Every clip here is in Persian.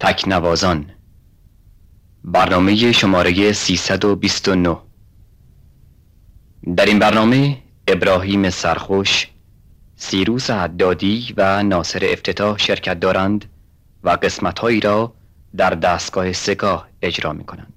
تکنوازان. برنامه شماره 329 در این برنامه ابراهیم سرخوش سیروس حدادی و ناصر افتتاح شرکت دارند و قسمتهایی را در دستگاه سگاه اجرا می کنند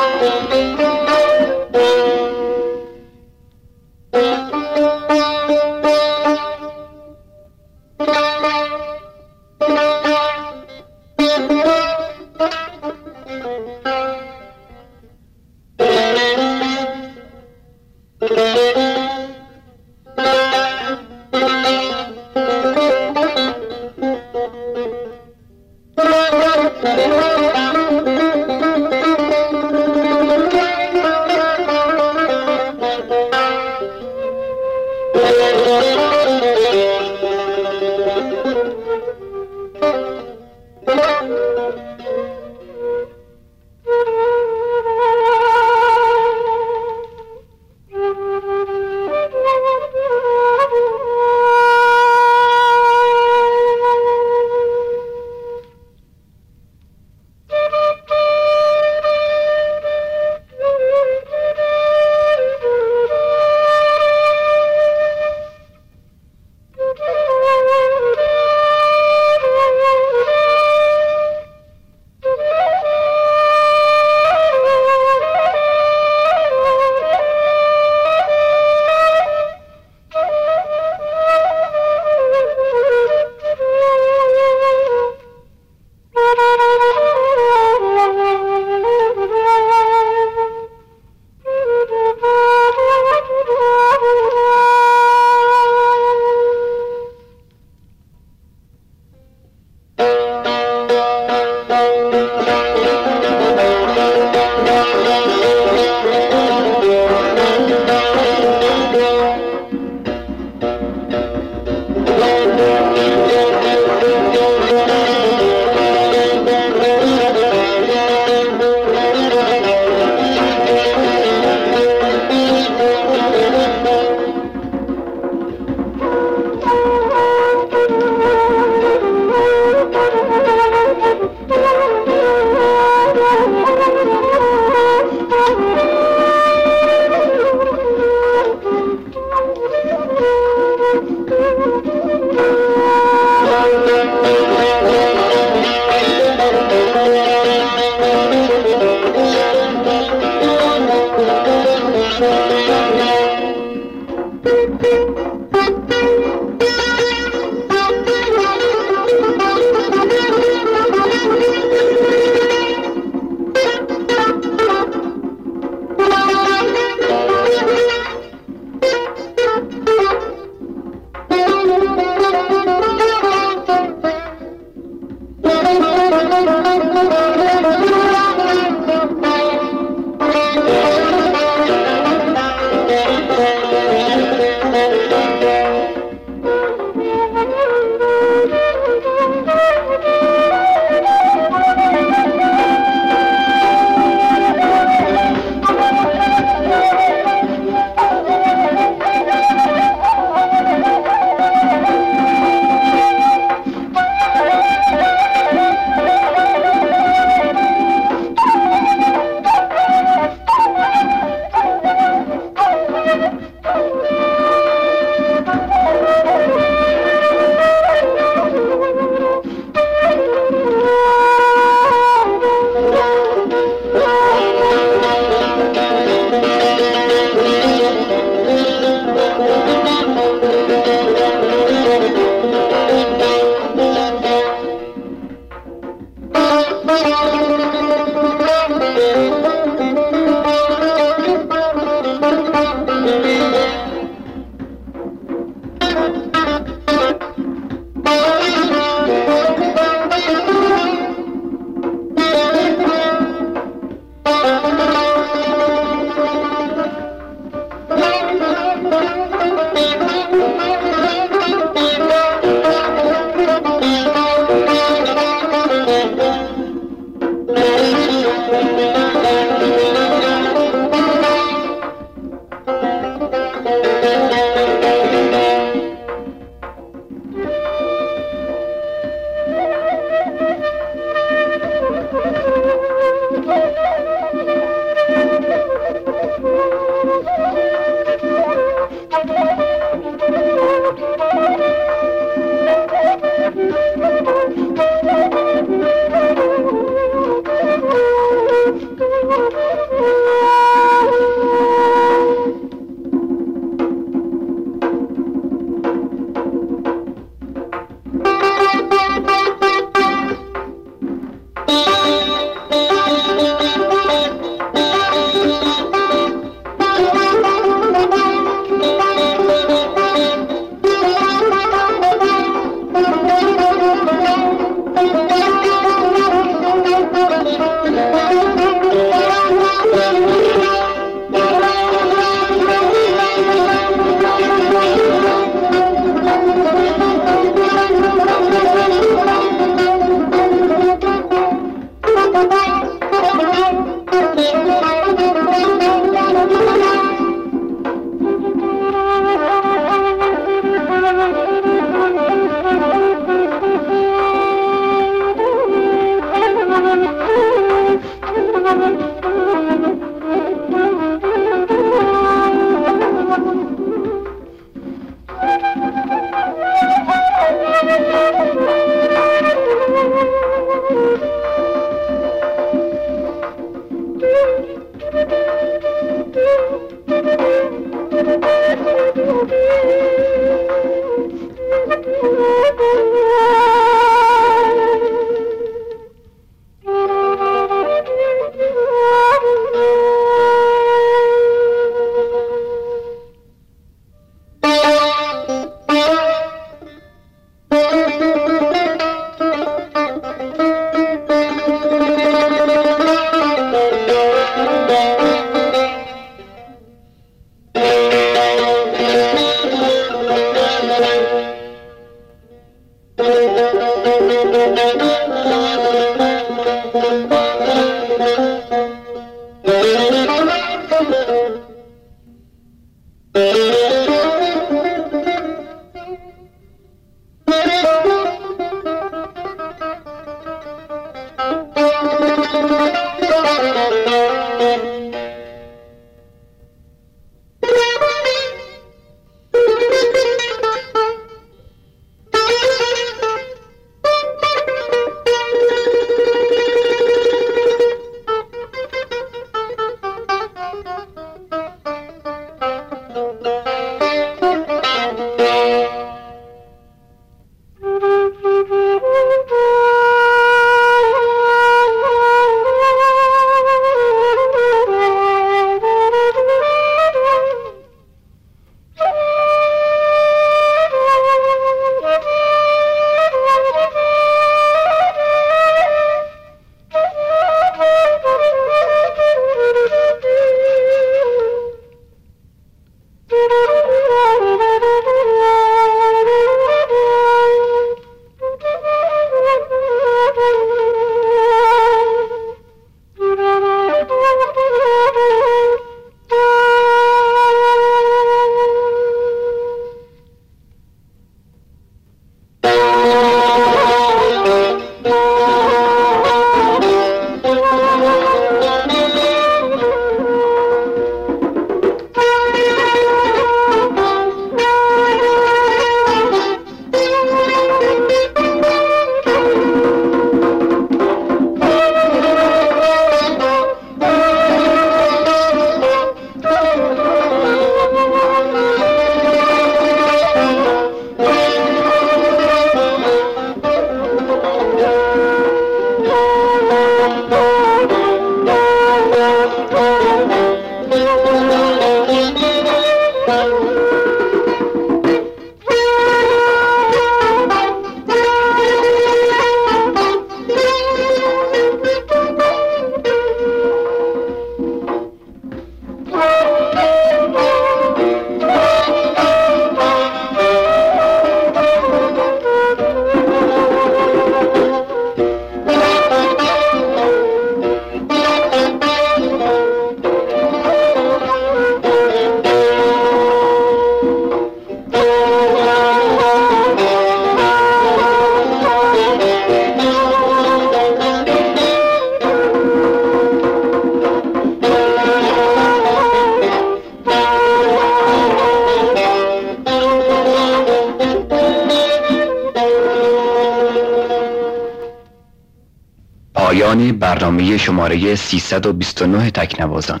پایان برنامه شماره 329 تکنوازان.